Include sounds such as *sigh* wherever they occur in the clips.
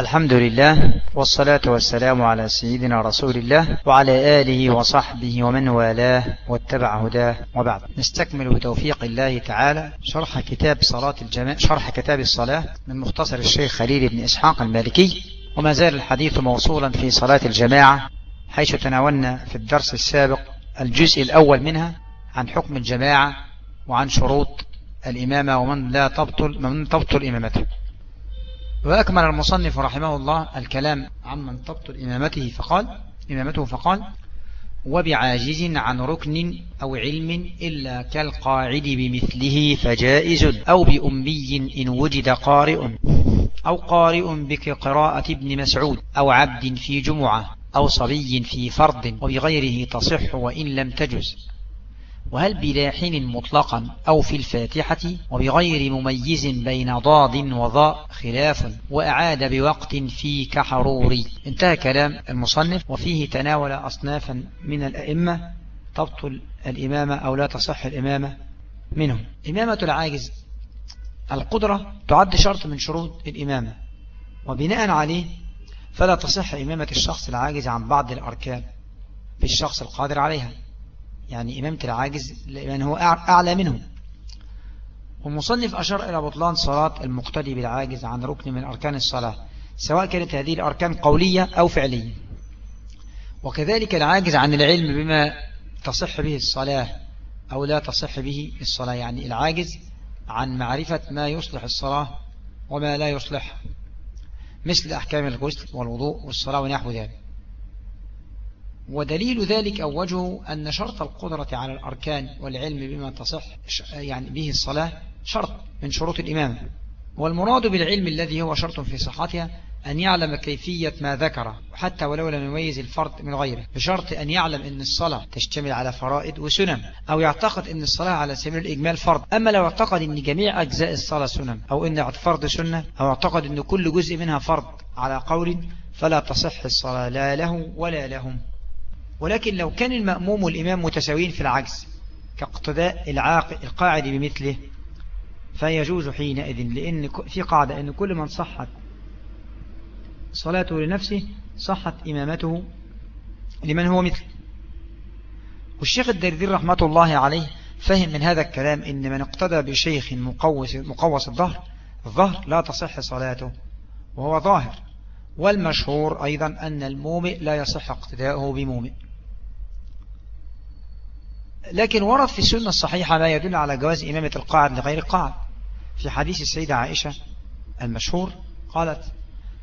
الحمد لله والصلاة والسلام على سيدنا رسول الله وعلى آله وصحبه ومن والاه واتبع هداه وبعد. نستكمل بتوفيق الله تعالى شرح كتاب صلاة الجماعة شرح كتاب الصلاة من مختصر الشيخ خليل بن إسحاق المالكي وما زال الحديث موصولا في صلاة الجماعة حيث تناولنا في الدرس السابق الجزء الأول منها عن حكم الجماعة وعن شروط الإمامة ومن لا تبطل من تبطل إمامته. وأكمل المصنف رحمه الله الكلام عمن تبطل إمامته فقال إمامته فقال وبعاجز عن ركن أو علم إلا كالقاعد بمثله فجائز أو بأمي إن وجد قارئ أو قارئ بقراءة ابن مسعود أو عبد في جمعة أو صبي في فرض وبغيره تصح وإن لم تجز. وهل بلاحن مطلقا أو في الفاتحة وبغير مميز بين ضاد وضاء خلاف وأعاد بوقت في كحروري انتهى كلام المصنف وفيه تناول أصنافا من الأئمة. تبطل الإمامة أو لا تصح الإمامة منهم. إمامة العاجز القدرة تعد شرط من شروط الإمامة. وبناء عليه فلا تصح إمامة الشخص العاجز عن بعض الأركان في الشخص القادر عليها. يعني إمامة العاجز لأن هو أعلى منه والمصنف أشار إلى بطلان صلاة المقتدي بالعاجز عن ركن من أركان الصلاة سواء كانت هذه الأركان قولية أو فعلية. وكذلك العاجز عن العلم بما تصح به الصلاة أو لا تصح به الصلاة يعني العاجز عن معرفة ما يصلح الصلاة وما لا يصلح مثل أحكام الغسل والوضوء والصلاة ونحو ذلك. ودليل ذلك أو وجهه أن شرط القدرة على الأركان والعلم بما تصح يعني به الصلاة شرط من شروط الإمامة والمراد بالعلم الذي هو شرط في صحتها أن يعلم كيفية ما ذكر حتى ولو لم يميز الفرد من غيره بشرط أن يعلم أن الصلاة تشتمل على فرائض وسنن أو يعتقد أن الصلاة على سبيل الإجمال فرض. أما لو اعتقد أن جميع أجزاء الصلاة سنن أو أن فرض سنة أو اعتقد أن كل جزء منها فرض على قول فلا تصح الصلاة لا له ولا لهم. ولكن لو كان المأموم والإمام متساويين في العجز كاقتداء القاعد بمثله فيجوز حينئذ لأن في قاعدة أن كل من صحت صلاته لنفسه صحت إمامته لمن هو مثله. والشيخ الدردير رحمة الله عليه فهم من هذا الكلام إن من اقتدى بشيخ مقوس, مقوس الظهر الظهر لا تصح صلاته وهو ظاهر. والمشهور أيضا أن المومئ لا يصح اقتداؤه بمومئ. لكن ورد في السنة الصحيحة ما يدل على جواز إمامة القاعد لغير القاعد. في حديث السيدة عائشة المشهور قالت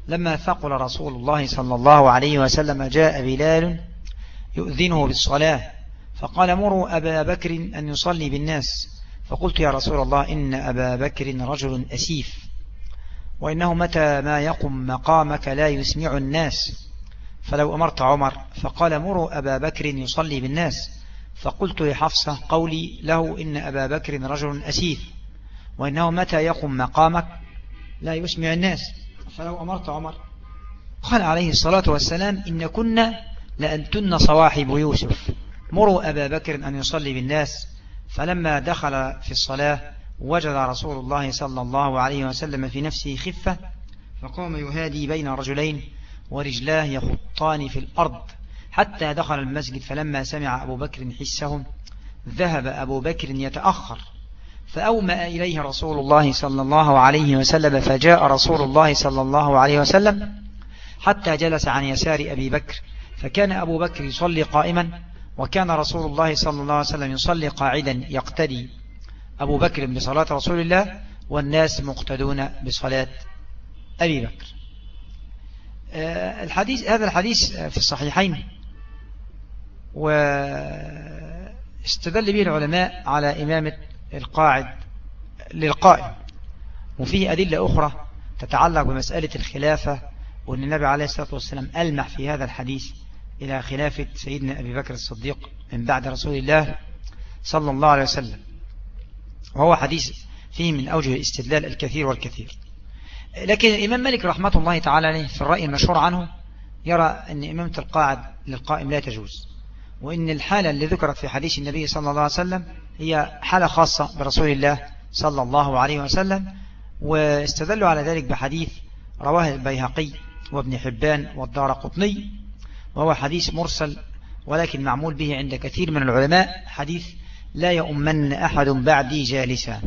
لما ثقل رسول الله صلى الله عليه وسلم جاء بلال يؤذنه بالصلاة فقال مروا أبا بكر أن يصلي بالناس فقلت يا رسول الله إن أبا بكر رجل أسيف وإنه متى ما يقم مقامك لا يسمع الناس فلو أمرت عمر فقال مروا أبا بكر يصلي بالناس فقلت لحفصة قولي له إن أبا بكر رجل أسيف وإنه متى يقم مقامك؟ لا يسمع الناس. فلو أمرت عمر. قال عليه الصلاة والسلام إن كنا لأنتن صواحب يوسف. مروا أبا بكر أن يصلي بالناس فلما دخل في الصلاة وجد رسول الله صلى الله عليه وسلم في نفسه خفة فقام يهادي بين رجلين ورجلاه يخطان في الأرض. حتى دخل المسجد فلما سمع أبو بكر حسهم ذهب أبو بكر يتأخر فأومأ إليه رسول الله صلى الله عليه وسلم فجاء رسول الله صلى الله عليه وسلم حتى جلس عن يسار أبي بكر فكان أبو بكر يصلي قائما وكان رسول الله صلى الله عليه وسلم يصلي قاعدا يقتدي. أبو بكر بصلاة رسول الله والناس مقتدون بصلاة أبي بكر. آه، الحديث هذا الحديث في الصحيحين. واستدل به العلماء على إمامة القاعد للقائم وفيه أدلة أخرى تتعلق بمسألة الخلافة وأن النبي عليه الصلاة والسلام ألمح في هذا الحديث إلى خلافة سيدنا أبي بكر الصديق من بعد رسول الله صلى الله عليه وسلم. وهو حديث فيه من أوجه الاستدلال الكثير والكثير. لكن الإمام مالك رحمة الله تعالى في الرأي المشهور عنه يرى أن إمامة القاعد للقائم لا تجوز. وإن الحالة اللي ذكرت في حديث النبي صلى الله عليه وسلم هي حالة خاصة برسول الله صلى الله عليه وسلم واستدلوا على ذلك بحديث رواه البيهقي وابن حبان والدار قطني وهو حديث مرسل ولكن معمول به عند كثير من العلماء حديث لا يؤمن أحد بعدي جالسا.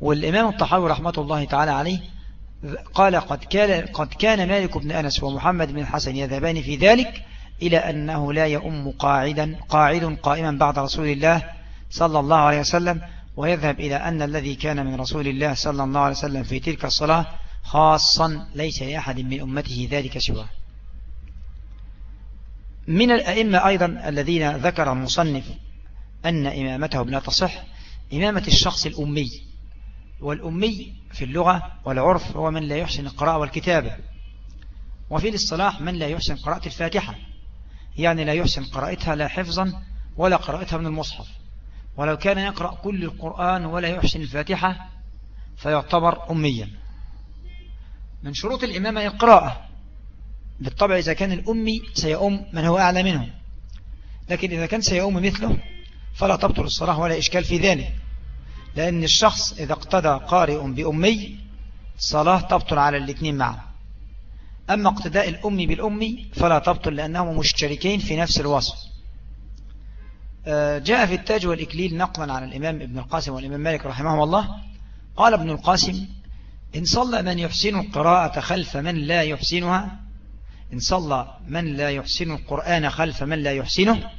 والإمام الطحاوي رحمة الله تعالى عليه قال قد كان, قد كان مالك بن أنس ومحمد بن الحسن يذهبان في ذلك إلى أنه لا يؤم قاعدا قاعد قائما بعد رسول الله صلى الله عليه وسلم ويذهب إلى أن الذي كان من رسول الله صلى الله عليه وسلم في تلك الصلاة خاصا ليس لأحد من أمته ذلك سواه. من الأئمة أيضا الذين ذكر المصنف أن إمامتهم لا تصح إمامة الشخص الأمي والأمي في اللغة والعرف هو من لا يحسن القراءة والكتابة وفي الاصطلاح من لا يحسن قراءة الفاتحة. يعني لا يحسن قراءتها لا حفظا ولا قراءتها من المصحف. ولو كان يقرأ كل القرآن ولا يحسن الفاتحة فيعتبر أميا. من شروط الإمامة القراءة بالطبع إذا كان الأمي سيؤم من هو أعلى منه. لكن إذا كان سيؤم مثله فلا تبطل الصلاة ولا إشكال في ذلك. لأن الشخص إذا اقتدى قارئ بأمي صلاة تبطل على الاثنين معا أما اقتداء الأمي بالأمي فلا تبطل لأنهم مشتركين في نفس الوصف. آه، جاء في التاج والإكليل نقلا عن الإمام ابن القاسم والإمام مالك رحمه الله. قال ابن القاسم إن صلى من يحسن القراءة خلف من لا يحسنها إن صلى من لا يحسن القرآن خلف من لا يحسنه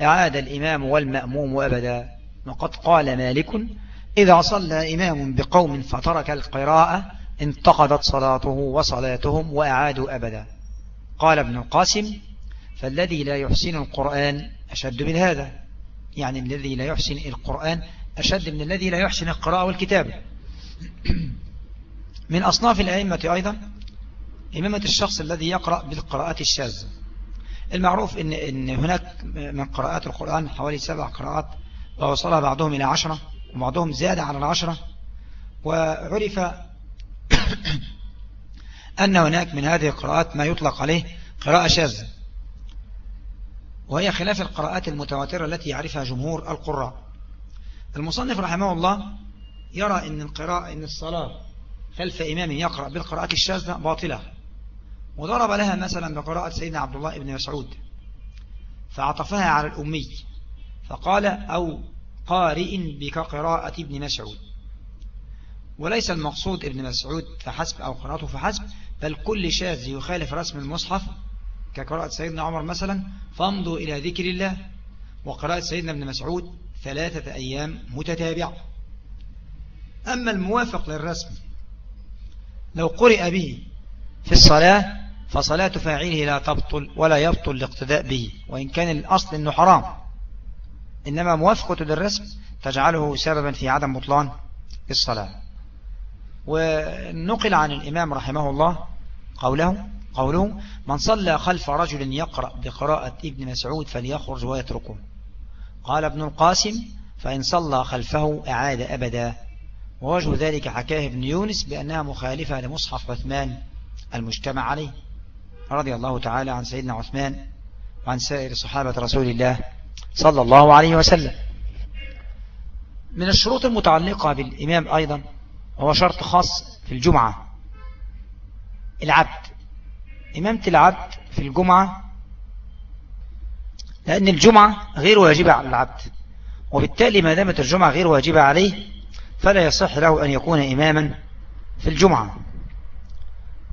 أعاد الإمام والمأموم أبدا. وقد قال مالك إذا صلى إمام بقوم فترك القراءة انتقضت صلاته وصلاتهم وأعادوا أبدا. قال ابن القاسم فالذي لا يحسن القرآن أشد من هذا. يعني الذي لا يحسن القرآن أشد من الذي لا يحسن القراءة والكتابة. *clears throat* من أصناف الأئمة أيضا إمامة الشخص الذي يقرأ بالقراءات الشاذة. المعروف إن, إن هناك من قراءات القرآن حوالي سبع قراءات ووصلها بعضهم إلى عشرة وبعضهم زاد على العشرة وعرف أن هناك من هذه القراءات ما يطلق عليه قراءة شاذة وهي خلاف القراءات المتواترة التي يعرفها جمهور القراء. المصنف رحمه الله يرى أن القراءة أن الصلاة خلف إمام يقرأ بالقراءة الشاذة باطلة وضرب لها مثلا بقراءة سيدنا عبد الله بن مسعود فعطفها على الأمي فقال أو قارئ بكقراءة ابن مسعود. وليس المقصود ابن مسعود فحسب أو قراءته فحسب بل كل شاذ يخالف رسم المصحف كقراءة سيدنا عمر مثلا فامضوا إلى ذكر الله. وقراءة سيدنا ابن مسعود ثلاثة أيام متتابعة. أما الموافق للرسم لو قرئ به في الصلاة فصلاة فاعله لا تبطل ولا يبطل الاقتداء به وإن كان الأصل أنه حرام. إنما موافقة للرسم تجعله سببا في عدم بطلان الصلاة. ونقل عن الإمام رحمه الله قوله قوله من صلى خلف رجل يقرأ بقراءة ابن مسعود فليخرج ويتركه. قال ابن القاسم فإن صلى خلفه أعاد أبدا. ووجه ذلك حكاه ابن يونس بأنها مخالفة لمصحف عثمان المجتمع عليه. رضي الله تعالى عن سيدنا عثمان وعن سائر صحابة رسول الله صلى الله عليه وسلم. من الشروط المتعلقة بالإمام أيضا هو شرط خاص في الجمعة العبد. إمامة العبد في الجمعة لأن الجمعة غير واجبة على العبد وبالتالي ما دامت الجمعة غير واجبة عليه فلا يصح له أن يكون إماما في الجمعة.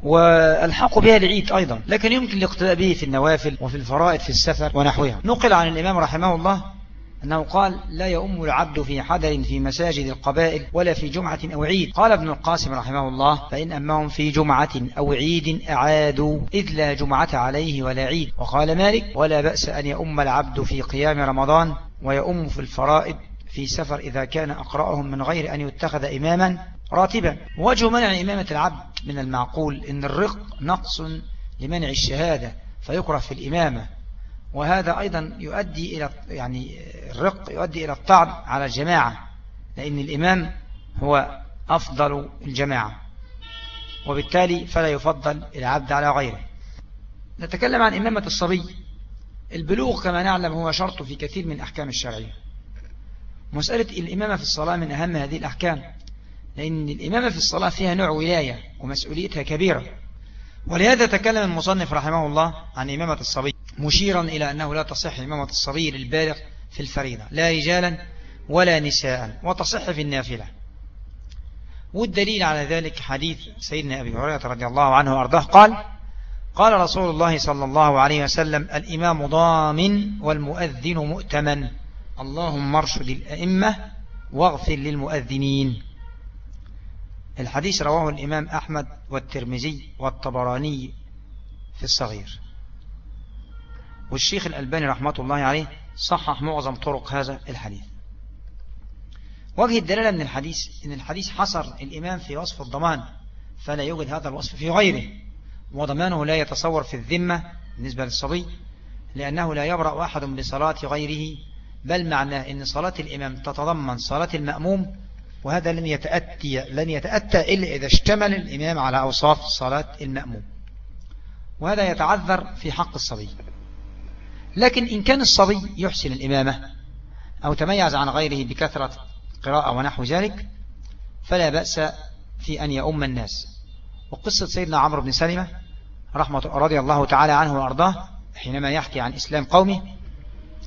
والحق بها العيد أيضا لكن يمكن الاقتداء به في النوافل وفي الفرائض في السفر ونحوها. نقل عن الإمام رحمه الله أنه قال لا يؤم العبد في حدر في مساجد القبائل ولا في جمعة أو عيد. قال ابن القاسم رحمه الله فإن أمهم في جمعة أو عيد أعادوا إذ لا جمعة عليه ولا عيد. وقال مالك ولا بأس أن يؤم العبد في قيام رمضان ويؤم في الفرائض في سفر إذا كان أقرأهم من غير أن يتخذ إماما راتبا. وجه منع إمامة العبد من المعقول إن الرق نقص لمنع الشهادة فيكره في الإمامة. وهذا أيضا يؤدي إلى يعني الرق يؤدي إلى الطعن على الجماعة لأن الإمام هو أفضل الجماعة وبالتالي فلا يفضل العبد على غيره. نتكلم عن إمامة الصبي. البلوغ كما نعلم هو شرط في كثير من أحكام الشرعية. مسألة الإمامة في الصلاة من أهم هذه الأحكام لأن الإمامة في الصلاة فيها نوع ولاية ومسؤوليتها كبيرة. ولهذا تكلم المصنف رحمه الله عن إمامة الصبي مشيرا إلى أنه لا تصح إمامة الصبي للبالغ في الفريضة لا رجالا ولا نساء وتصح في النافلة. والدليل على ذلك حديث سيدنا أبي هريرة رضي الله عنه وأرضاه قال قال رسول الله صلى الله عليه وسلم الإمام ضامن والمؤذن مؤتمن. اللهم ارشد الأئمة واغفر للمؤذنين. الحديث رواه الإمام أحمد والترمذي والطبراني في الصغير. والشيخ الألباني رحمة الله عليه صحح معظم طرق هذا الحديث. وجه الدلالة من الحديث إن الحديث حصر الإمام في وصف الضمان فلا يوجد هذا الوصف في غيره. وضمانه لا يتصور في الذمة بالنسبة للصبي لأنه لا يبرأ أحد بصلاة غيره بل معناه أن صلاة الإمام تتضمن صلاة المأموم وهذا لن يتأتي, لن يتأتى إلا إذا اشتمل الإمام على أوصاف صلاة المأموم. وهذا يتعذر في حق الصبي. لكن إن كان الصبي يحسن الإمامة أو تميز عن غيره بكثرة قراءة ونحو ذلك فلا بأس في أن يؤم الناس. وقصة سيدنا عمرو بن سلمة رحمة رضي الله تعالى عنه وأرضاه حينما يحكي عن إسلام قومه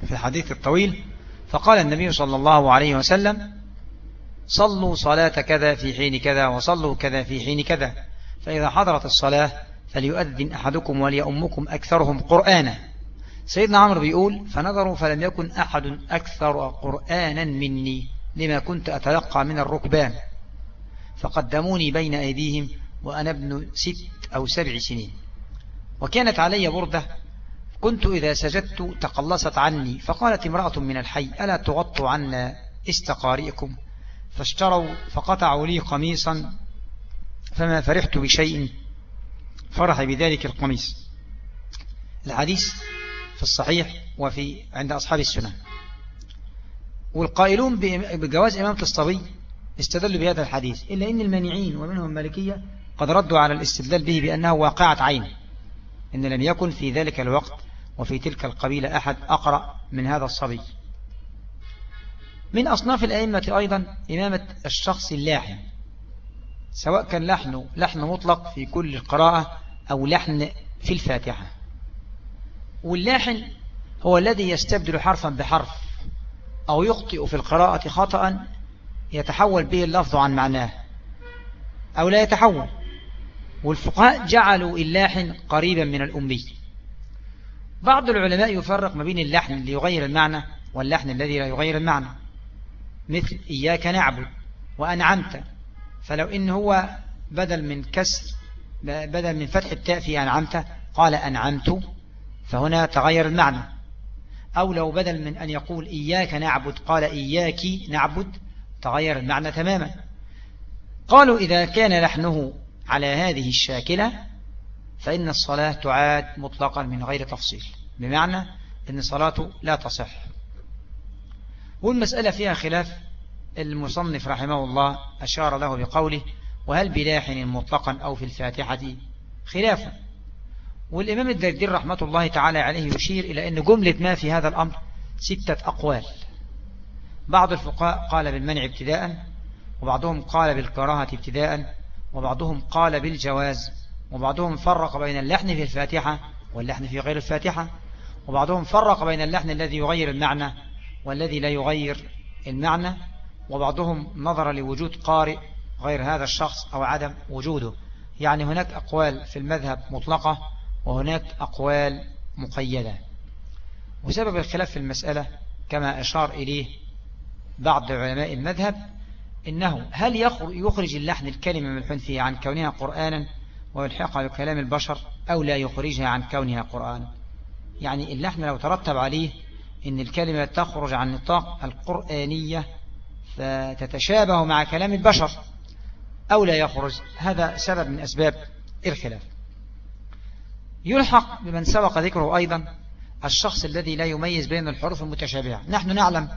في الحديث الطويل فقال النبي صلى الله عليه وسلم صلوا صلاة كذا في حين كذا وصلوا كذا في حين كذا. فإذا حضرت الصلاة فليؤذن أحدكم وليأمكم أكثرهم قرآنا. سيدنا عمرو بيقول فنظروا فلم يكن أحد أكثر قرآنا مني لما كنت أتلقى من الركبان. فقدموني بين أيديهم وأنا ابن ست أو سبع سنين. وكانت علي بردة كنت إذا سجدت تقلصت عني فقالت امرأة من الحي ألا تغطوا عنا استقارئكم؟ فاشتروا فقطعوا لي قميصا فما فرحت بشيء فرح بذلك القميص. الحديث في الصحيح وفي عند أصحاب السنة والقائلون بجواز إمامة الصبي استدلوا بهذا الحديث إلا إن المانعين ومنهم المالكية قد ردوا على الاستدلال به بأنه واقعة عين إن لم يكن في ذلك الوقت وفي تلك القبيلة أحد أقرأ من هذا الصبي. من أصناف الأئمة أيضا إمامة الشخص اللاحن سواء كان لحن لحن مطلق في كل قراءة أو لحن في الفاتحة. واللاحن هو الذي يستبدل حرفا بحرف أو يخطئ في القراءة خطأ يتحول به اللفظ عن معناه أو لا يتحول. والفقهاء جعلوا اللاحن قريبا من الأمي. بعض العلماء يفرق ما بين اللحن اللي يغير المعنى واللحن الذي لا يغير المعنى. مثل إياك نعبد وأنعمت. فلو إن هو بدل من كسر بدل من فتح التاء في أنعمت قال أنعمت فهنا تغير المعنى. أو لو بدل من أن يقول إياك نعبد قال إياك نعبد تغير المعنى تماما. قالوا إذا كان لحنه على هذه الشاكلة فإن الصلاة تعاد مطلقا من غير تفصيل. بمعنى أن صلاته لا تصح. والمسألة فيها خلاف. المصنف رحمه الله أشار له بقوله وهل بلاحن مطلقا أو في الفاتحة؟ خلافا. والإمام الدردير رحمة الله تعالى عليه يشير إلى أن جملة ما في هذا الأمر ستة أقوال. بعض الفقهاء قال بالمنع ابتداء وبعضهم قال بالكراهة ابتداء وبعضهم قال بالجواز وبعضهم فرق بين اللحن في الفاتحة واللحن في غير الفاتحة وبعضهم فرق بين اللحن الذي يغير المعنى والذي لا يغير المعنى وبعضهم نظر لوجود قارئ غير هذا الشخص أو عدم وجوده. يعني هناك أقوال في المذهب مطلقة وهناك أقوال مقيدة. وسبب الخلاف في المسألة كما أشار إليه بعض علماء المذهب إنه هل يخرج اللحن الكلمة من الحنثية عن كونها قرآنا ويلحقها بكلام البشر أو لا يخرجها عن كونها قرآن يعني اللحن لو ترتب عليه إن الكلمة تخرج عن نطاق القرآنية فتتشابه مع كلام البشر أو لا يخرج. هذا سبب من أسباب الخلاف. يلحق بمن سبق ذكره أيضا الشخص الذي لا يميز بين الحروف المتشابهة. نحن نعلم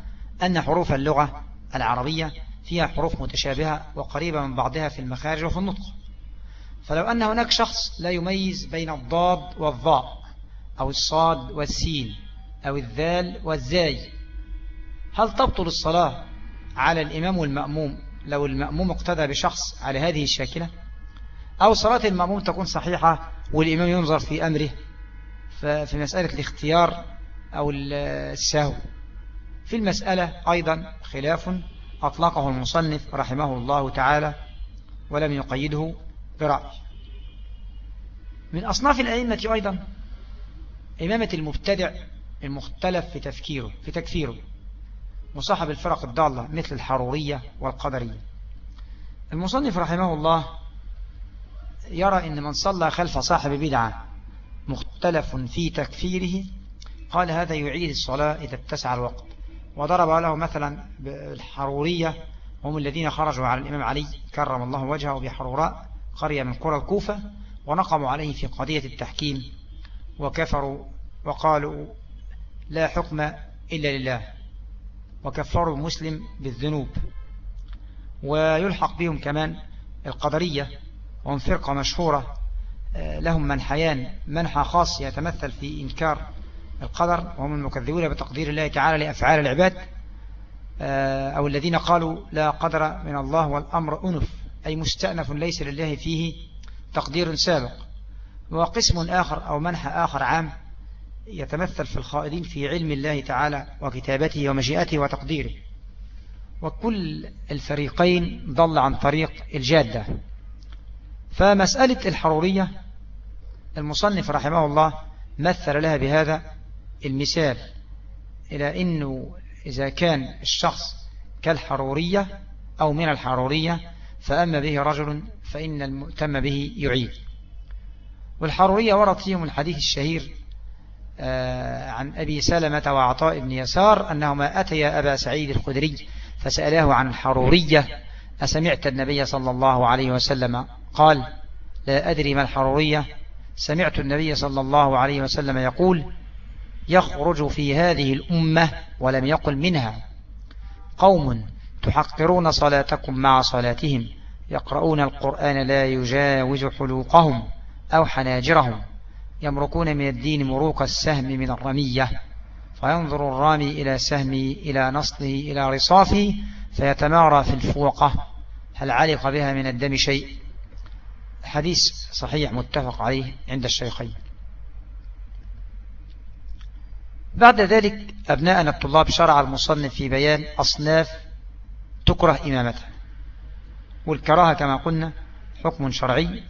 أن حروف اللغة العربية فيها حروف متشابهة وقريبة من بعضها في المخارج وفي النطق. فلو أن هناك شخص لا يميز بين الضاد والضاء أو الصاد والسين أو الذال والزاي. هل تبطل الصلاة على الإمام والمأموم لو المأموم اقتدى بشخص على هذه الشاكلة؟ أو صلاة المأموم تكون صحيحة والإمام ينظر في أمره في مسألة الاختيار أو السهو. في المسألة أيضا خلاف أطلقه المصنف رحمه الله تعالى ولم يقيده برأي. من أصناف الأئمة أيضا إمامة المبتدع المختلف في تفكيره في تكفيره. مصاحب الفرق الضالة مثل الحرورية والقدرية. المصنف رحمه الله يرى أن من صلى خلف صاحب بدعة مختلف في تكفيره قال هذا يعيد الصلاة إذا اتسع الوقت. وضرب له مثلا بالحرورية هم الذين خرجوا على الإمام علي كرم الله وجهه بحروراء قرية من قرى الكوفة ونقموا عليه في قضية التحكيم وكفروا وقالوا لا حكم إلا لله وكفروا المسلم بالذنوب. ويلحق بهم كمان القدرية وهم فرقة مشهورة آه، لهم منحيان منحى خاص يتمثل في إنكار القدر وهم المكذبون بتقدير الله تعالى لأفعال العباد آه، أو الذين قالوا لا قدر من الله والأمر أنف أي مستأنف ليس لله فيه تقدير سابق. وقسم آخر أو منحى آخر عام يتمثل في الخائدين في علم الله تعالى وكتابته ومشيئته وتقديره. وكل الفريقين ضل عن طريق الجادة. فمسألة الحرورية المصنف رحمه الله مثل لها بهذا المثال إلى أنه إذا كان الشخص كالحرورية أو من الحرورية فأما به رجل فإن المؤتم به يعيد والحرورية ورد فيهم الحديث الشهير عن أبي سلمة وعطاء بن يسار أنهما أتيا أبا سعيد الخدري فسألاه عن الحرورية أسمعت النبي صلى الله عليه وسلم قال لا أدري ما الحرورية. سمعت النبي صلى الله عليه وسلم يقول يخرج في هذه الأمة ولم يقل منها. قوم تحقرون صلاتكم مع صلاتهم يقرؤون القرآن لا يجاوز حلوقهم أو حناجرهم. يمركون من الدين مروق السهم من الرمية فينظر الرامي إلى سهمه إلى نصله إلى رصافه فيتمارى في الفوقة. هل علق بها من الدم شيء؟ حديث صحيح متفق عليه عند الشيخين. بعد ذلك أبناءنا الطلاب شرع المصنف في بيان أصناف تكره إمامتها والكراهة كما قلنا حكم شرعي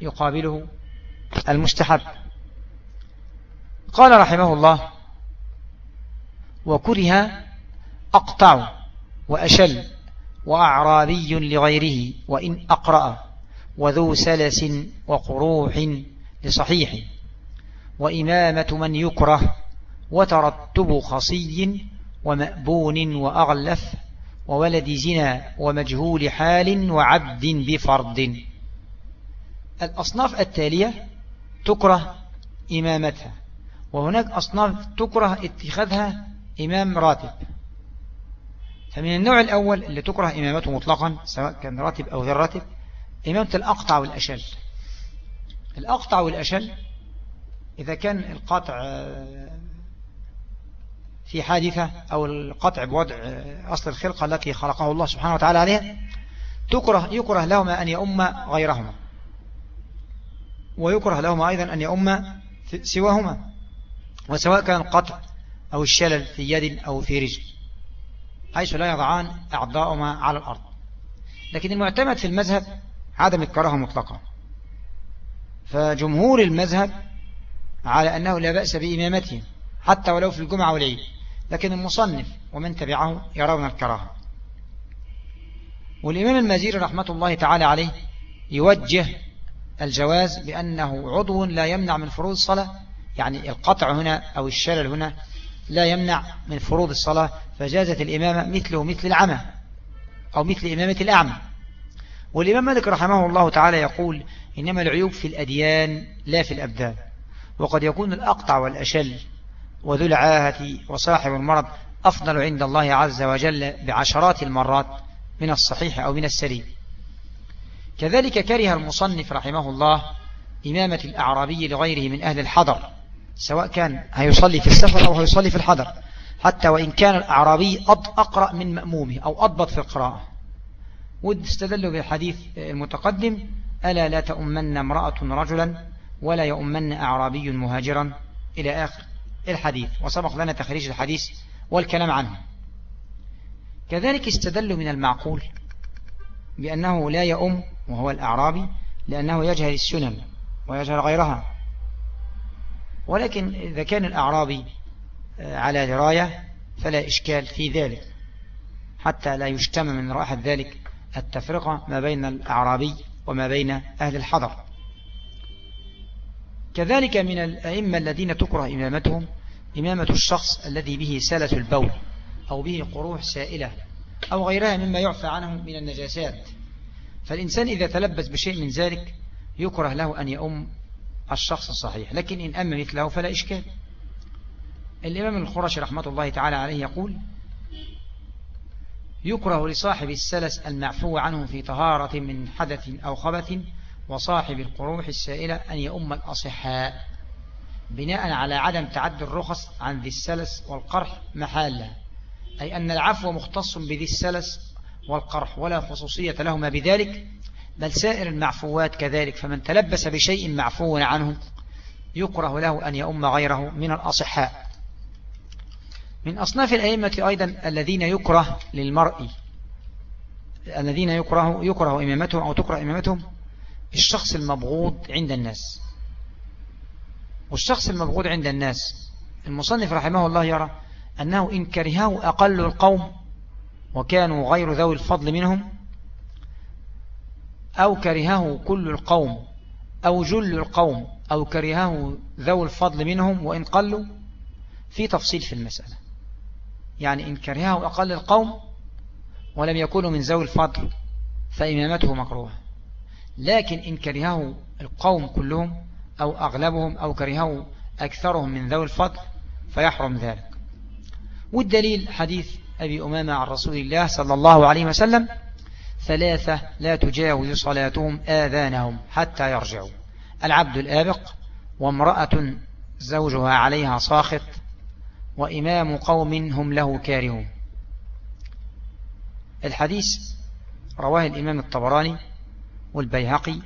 يقابله المستحب. قال رحمه الله وكره أقطع وأشل وأعرابي لغيره وإن أقرأ وذو سلس وقروح لصحيح وإمامة من يكره وترتب خصي ومأبون وأغلف وولد زنا ومجهول حال وعبد بفرد. الأصناف التالية تكره إمامتها. وهناك أصناف تكره اتخاذها إمام راتب. فمن النوع الأول اللي تكره إمامته مطلقا سواء كان راتب أو غير راتب إمامة الأقطع والأشل. الأقطع والأشل إذا كان القطع في حادثة أو القطع بوضع أصل الخلقة التي خلقه الله سبحانه وتعالى عليها تكره يكره لهما أن يؤم غيرهما. ويكره لهما أيضا أن يؤم سواهما وسواء كان القطع أو الشلل في يد أو في رجل حيث لا يضعان أعضاؤهما على الأرض. لكن المعتمد في المذهب عدم الكراهة مطلقا. فجمهور المذهب على أنه لا بأس بإمامتهم حتى ولو في الجمعة والعيد لكن المصنف ومن تبعه يرون الكراهة. والإمام المزير رحمة الله تعالى عليه يوجه الجواز بأنه عضو لا يمنع من فروض الصلاة يعني القطع هنا أو الشلل هنا لا يمنع من فروض الصلاة فجازت الإمامة مثله مثل العمى أو مثل إمامة الأعمى. والإمام مالك رحمه الله تعالى يقول إنما العيوب في الأديان لا في الأبدان وقد يكون الأقطع والأشل وذو العاهة وصاحب المرض أفضل عند الله عز وجل بعشرات المرات من الصحيح أو من السليم. كذلك كره المصنف رحمه الله إمامة الأعرابي لغيره من أهل الحضر سواء كان هيصلي في السفر أو هيصلي في الحضر حتى وإن كان الأعرابي أقرأ من مأمومه أو أضبط في القراءة. واستدلوا بالحديث المتقدم ألا لا تؤمن امرأة رجلا ولا يؤمن أعرابي مهاجرا؟ إلى آخر الحديث. وسبق لنا تخريج الحديث والكلام عنه. كذلك استدل من المعقول بأنه لا يؤم وهو الأعرابي لأنه يجهل السنن ويجهل غيرها. ولكن إذا كان الأعرابي آه، على دراية فلا إشكال في ذلك حتى لا يجتمع من رائحة ذلك التفرقة ما بين الأعرابي وما بين أهل الحضر. كذلك من الأئمة الذين تكره إمامتهم إمامة الشخص الذي به سلة البول أو به قروح سائلة. أو غيرها مما يعفى عنه من النجاسات. فالإنسان إذا تلبس بشيء من ذلك يكره له أن يؤم الشخص الصحيح لكن إن أم مثله فلا إشكال. الإمام الخرش رحمة الله تعالى عليه يقول يكره لصاحب السلس المعفو عنه في طهارة من حدث أو خبث وصاحب القروح السائلة أن يؤم الأصحاء بناء على عدم تعدي الرخص عن ذي السلس والقرح محالة أي أن العفو مختص بذي السلس والقرح ولا خصوصية لهما بذلك بل سائر المعفوات كذلك فمن تلبس بشيء معفو عنه يكره له أن يؤم غيره من الأصحاء. من أصناف الأئمة أيضا الذين يكره للمرء الذين يكره, يكره إمامتهم أو تكره إمامتهم الشخص المبغوض عند الناس. والشخص المبغوض عند الناس المصنف رحمه الله يرى أنه إن كرهه أقل القوم وكانوا غير ذوي الفضل منهم أو كرهه كل القوم أو جل القوم أو كرهه ذوي الفضل منهم وإن قلوا في تفصيل في المسألة. يعني إن كرهه أقل القوم ولم يكونوا من ذوي الفضل فإمامته مكروه لكن إن كرهه القوم كلهم أو أغلبهم أو كرهه أكثرهم من ذوي الفضل فيحرم ذلك. والدليل حديث أبي أمامة عن رسول الله صلى الله عليه وسلم ثلاثة لا تجاوز صلاتهم آذانهم حتى يرجعوا. العبد الآبق وامرأة زوجها عليها ساخط وإمام قوم هم له كارهون. الحديث رواه الإمام الطبراني والبيهقي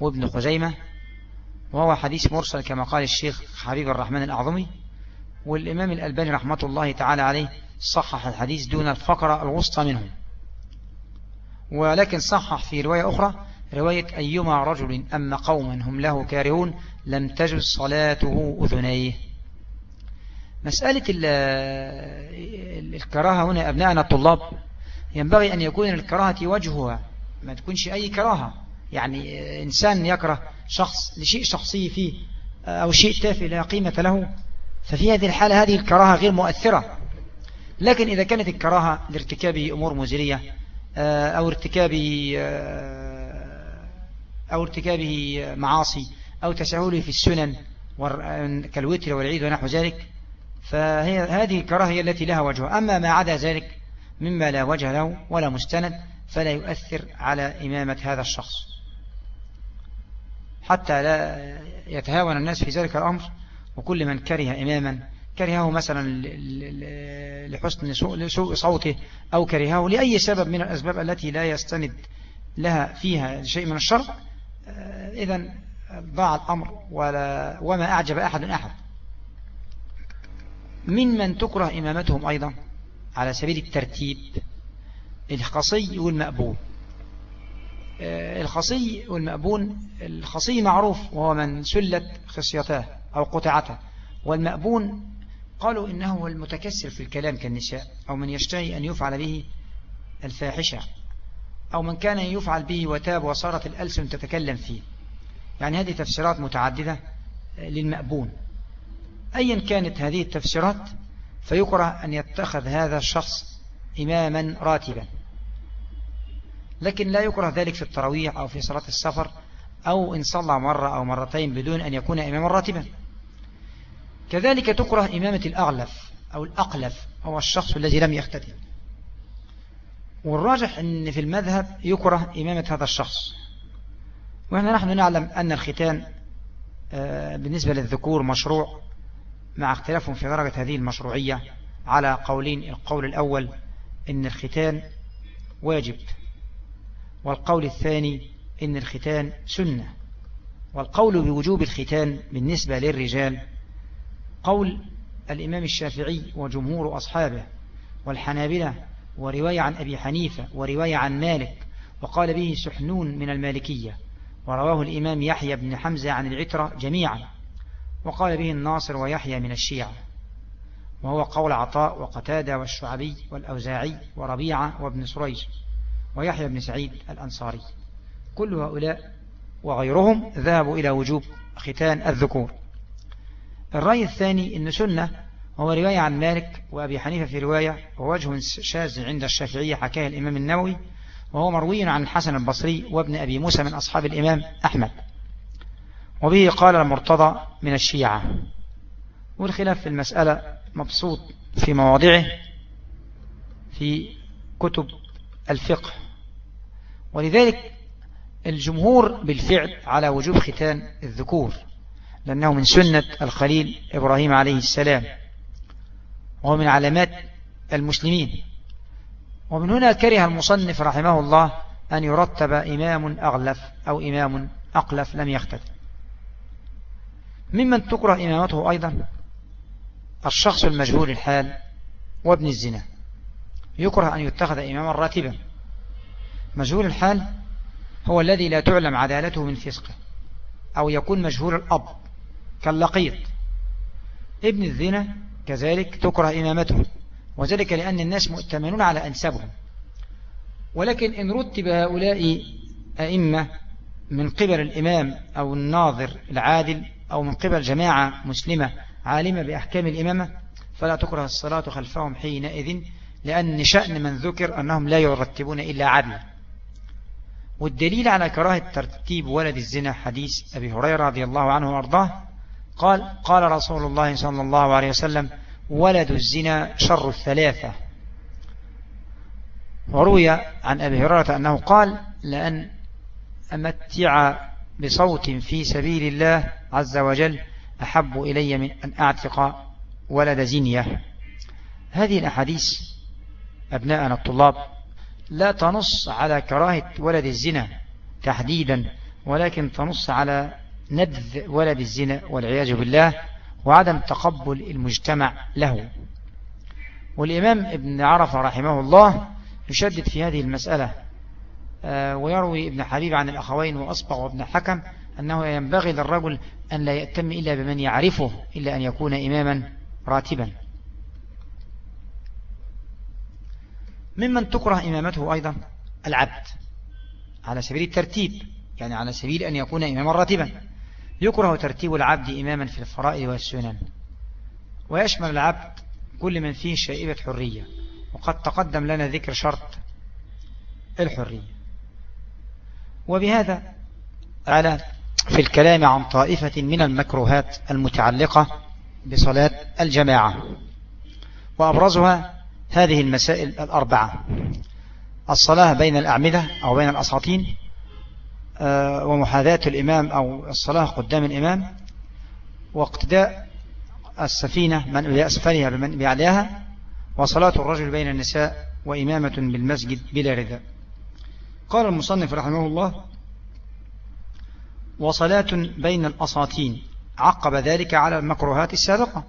وابن خزيمة وهو حديث مرسل كما قال الشيخ حبيب الرحمن الأعظمي والإمام الألباني رحمة الله تعالى عليه صحح الحديث دون الفقرة الوسطى منه. ولكن صحح في رواية أخرى رواية أيما رجل أما قوما هم له كارهون لم تجز صلاته أذنيه. مسألة الكراهة هنا أبناءنا الطلاب ينبغي أن يكون الكراهة وجهها ما تكونش أي كراهة. يعني إنسان يكره شخص لشيء شخصي فيه أو شيء تافه لا قيمة له ففي هذه الحالة هذه الكراهة غير مؤثرة. لكن إذا كانت الكراهة لارتكاب أمور مزرية آه، أو ارتكاب آه، أو ارتكابه معاصي أو تساهله في السنن كالوتر والعيد ونحو ذلك فهي هذه الكراهة هي التي لها وجه أما ما عدا ذلك مما لا وجه له ولا مستند فلا يؤثر على إمامة هذا الشخص. حتى لا يتهاون الناس في ذلك الأمر وكل من كره إماما كرهه مثلا لحسن سوء صوته أو كرهه لأي سبب من الأسباب التي لا يستند لها فيها شيء من الشر آه، إذا ضاع الأمر ولا وما أعجب أحد أحد. من من تكره إمامتهم أيضا على سبيل الترتيب؟ الخصي والمأبون. آه، الخصي والمأبون الخصي معروف وهو من سلت خصيته. أو قطعته والمأبون قالوا إنه هو المتكسر في الكلام كالنساء أو من يشتهي أن يفعل به الفاحشة أو من كان يفعل به وتاب وصارت الألسن تتكلم فيه. يعني هذه تفسيرات متعددة للمأبون. أيا كانت هذه التفسيرات فيكره أن يتخذ هذا الشخص إماما راتبا. لكن لا يكره ذلك في التراويح أو في صلاة السفر أو إن صلى مرة أو مرتين بدون أن يكون إماما راتبا. كذلك تكره إمامة الأغلف أو الأقلف هو الشخص الذي لم يختتم. والراجح أن في المذهب يكره إمامة هذا الشخص. وإحنا نحن نعلم أن الختان آه، بالنسبة للذكور مشروع مع اختلافهم في درجة هذه المشروعية على قولين القول الأول أن الختان واجب والقول الثاني إن الختان سنة والقول بوجوب الختان بالنسبة للرجال قول الإمام الشافعي وجمهور أصحابه والحنابلة ورواية عن أبي حنيفة ورواية عن مالك وقال به سحنون من المالكية ورواه الإمام يحيى بن حمزة عن العترة جميعا وقال به الناصر ويحيى من الشيعة. وهو قول عطاء وقتادة والشعبي والأوزاعي وربيعة وابن سريج ويحيى بن سعيد الأنصاري. كل هؤلاء وغيرهم ذهبوا إلى وجوب ختان الذكور. الرأي الثاني أن سنة هو رواية عن مالك وأبي حنيفة في رواية ووجه شاذ عند الشافعية حكاه الإمام النووي وهو مروي عن الحسن البصري وابن أبي موسى من أصحاب الإمام أحمد. وبه قال المرتضى من الشيعة. والخلاف في المسألة مبسوط في مواضعه في كتب الفقه. ولذلك الجمهور بالفعل على وجوب ختان الذكور. لأنه من سنة الخليل إبراهيم عليه السلام. وهو من علامات المسلمين. ومن هنا كره المصنف رحمه الله أن يرتب إمام أغلف أو إمام أقلف لم يختلف ممن تكره إمامته أيضا الشخص المجهول الحال وابن الزنا. يكره أن يتخذ إماما راتبا. مجهول الحال هو الذي لا تعلم عدالته من فسقه أو يكون مجهول الأب. كاللقيط. ابن الزنا كذلك تكره إمامته وذلك لأن الناس مؤتمنون على أنسابهم. ولكن إن رتب هؤلاء أئمة من قبل الإمام أو الناظر العادل أو من قبل جماعة مسلمة عالمة بأحكام الإمامة فلا تكره الصلاة خلفهم حينئذ لأن شأن من ذكر أنهم لا يرتبون إلا عدلا. والدليل على كراهة ترتيب ولد الزنا حديث أبي هريرة رضي الله عنه وأرضاه قال قال رسول الله صلى الله عليه وسلم ولد الزنا شر الثلاثة. وروي عن أبي هريرة أنه قال لأن أمتع بصوت في سبيل الله عز وجل أحب إلي من أن أعتق ولد زنية. هذه الأحاديث أبناءنا الطلاب لا تنص على كراهة ولد الزنا تحديدا ولكن تنص على نبذ ولد الزنا والعياذ بالله وعدم تقبل المجتمع له. والإمام ابن عرفة رحمه الله يشدد في هذه المسألة آه، ويروي ابن حبيب عن الأخوين وأصبغ وابن حكم أنه ينبغي للرجل أن لا يأتم إلا بمن يعرفه إلا أن يكون إماما راتبا. ممن تكره إمامته أيضا؟ العبد على سبيل الترتيب يعني على سبيل أن يكون إماما راتبا. يكره ترتيب العبد إماما في الفرائض والسنن ويشمل العبد كل من فيه شائبة حرية وقد تقدم لنا ذكر شرط الحرية. وبهذا على في الكلام عن طائفة من المكروهات المتعلقة بصلاة الجماعة وأبرزها هذه المسائل الأربعة الصلاة بين الأعمدة أو بين الأساطين ومحاذاة الإمام أو الصلاة قدام الإمام واقتداء السفينة من بأسفلها بمن بعليها وصلاة الرجل بين النساء وإمامة بالمسجد بلا رداء قال المصنف رحمه الله وصلاة بين الأساطين عقب ذلك على المكروهات السابقة.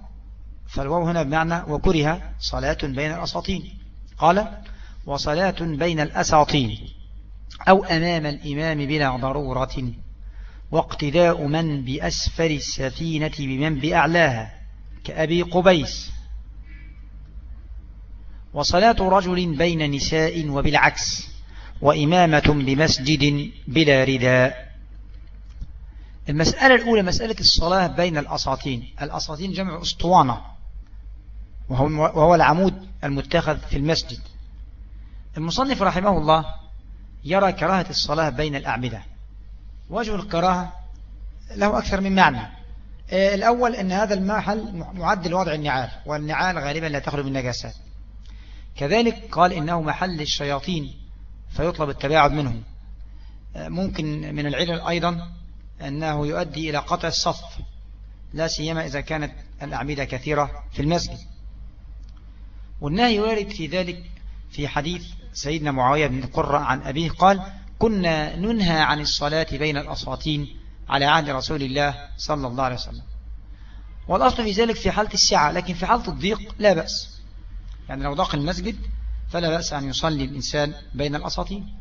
فالواو هنا بمعنى وكره صلاة بين الأساطين. قال وصلاة بين الأساطين. أو أمام الإمام بلا ضرورة واقتداء من بأسفل السفينة بمن بأعلاها كأبي قبيس. وصلاة رجل بين نساء وبالعكس وإمامة بمسجد بلا رداء. المسألة الأولى مسألة الصلاة بين الأساطين. الأساطين جمع أسطوانة وهو العمود المتخذ في المسجد. المصنف رحمه الله يرى كراهة الصلاة بين الأعمدة. وجه الكراهة له أكثر من معنى. آه، الأول أن هذا المحل معد لوضع النعال والنعال غالبا لا تخلو من نجاسات كذلك قال إنه محل الشياطين فيطلب التباعد منهم. آه، ممكن من العلل أيضا أنه يؤدي إلى قطع الصف لا سيما إذا كانت الأعمدة كثيرة في المسجد. والنهي وارد في ذلك في حديث سيدنا معاوية بن قرة عن أبيه قال كنا ننهى عن الصلاة بين الأساطين على عهد رسول الله صلى الله عليه وسلم. والأصل في ذلك في حالة السعة لكن في حالة الضيق لا بأس. يعني لو ضاق المسجد فلا بأس أن يصلي الإنسان بين الأساطين.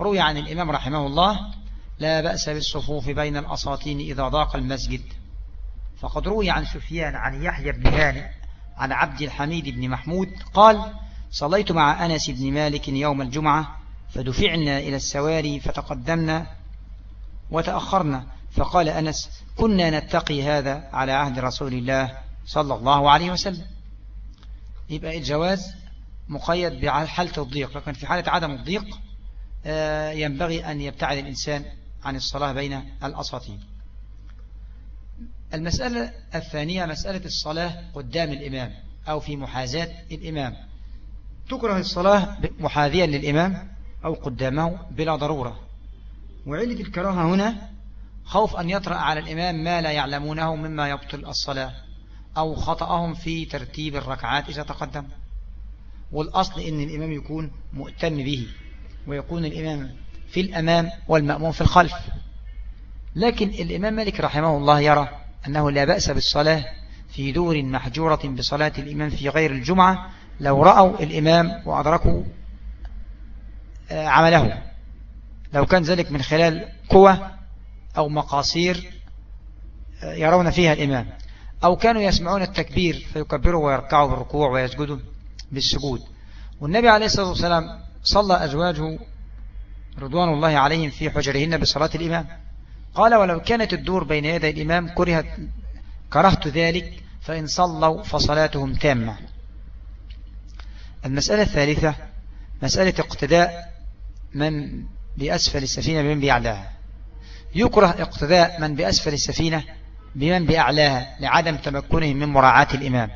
روي عن الإمام رحمه الله لا بأس بالصفوف بين الأساطين إذا ضاق المسجد. فقد روي عن سفيان عن يحيى بن هانئ عن عبد الحميد بن محمود قال صليت مع أنس بن مالك يوم الجمعة فدفعنا إلى السواري فتقدمنا وتأخرنا. فقال أنس كنا نتقي هذا على عهد رسول الله صلى الله عليه وسلم. يبقى الجواز مقيد بحالة الضيق لكن في حالة عدم الضيق آه، ينبغي أن يبتعد الإنسان عن الصلاة بين الأساطين المسألة الثانية مسألة الصلاة قدام الإمام أو في محاذاة الإمام. تكره الصلاة محاذيا للإمام أو قدامه بلا ضرورة. وعلة الكراهة هنا؟ خوف أن يطرأ على الإمام ما لا يعلمونه مما يبطل الصلاة أو خطأهم في ترتيب الركعات إذا تقدم. والأصل أن الإمام يكون مؤتم به ويكون الإمام في الأمام والمأموم في الخلف. لكن الإمام مالك رحمه الله يرى أنه لا بأس بالصلاة في دور محجورة بصلاة الإمام في غير الجمعة لو رأوا الإمام وأدركوا آه، عمله. لو كان ذلك من خلال قوة أو مقاصير آه، يرون فيها الإمام. أو كانوا يسمعون التكبير فيكبروا ويركعوا بالركوع ويسجدوا بالسجود. والنبي عليه الصلاة والسلام صلى أزواجه رضوان الله عليهم في حجرهن بصلاة الإمام. قال ولو كانت الدور بين يدي الإمام كرهت كرهت ذلك فإن صلوا فصلاتهم تامة. المسألة الثالثة مسألة اقتداء من بأسفل السفينة بمن بأعلاها. يكره اقتداء من بأسفل السفينة بمن بأعلاها لعدم تمكنهم من مراعاة الإمام.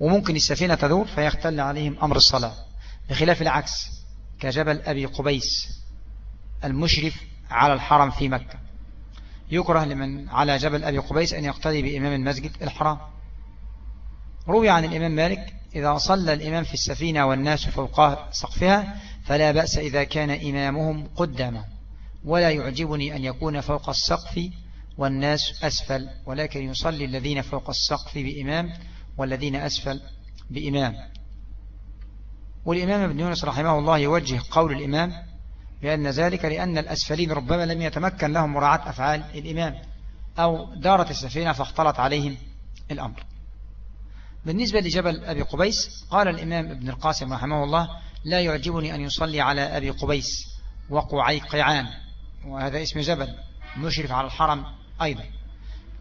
وممكن السفينة تدور فيختل عليهم أمر الصلاة بخلاف العكس كجبل أبي قبيس المشرف على الحرم في مكة. يكره لمن على جبل أبي قبيس أن يقتدي بإمام المسجد الحرام. روي عن الإمام مالك إذا صلى الإمام في السفينة والناس فوق سقفها فلا بأس إذا كان إمامهم قدامه. ولا يعجبني أن يكون فوق السقف والناس أسفل. ولكن يصلي الذين فوق السقف بإمام والذين أسفل بإمام. والإمام ابن يونس رحمه الله يوجه قول الإمام بأن ذلك لأن الأسفلين ربما لم يتمكن لهم مراعاة أفعال الإمام أو دارت السفينة فاختلط عليهم الأمر. بالنسبة لجبل أبي قبيس قال الإمام ابن القاسم رحمه الله لا يعجبني أن يصلي على أبي قبيس وقعيقعان. وهذا اسم جبل مشرف على الحرم أيضا.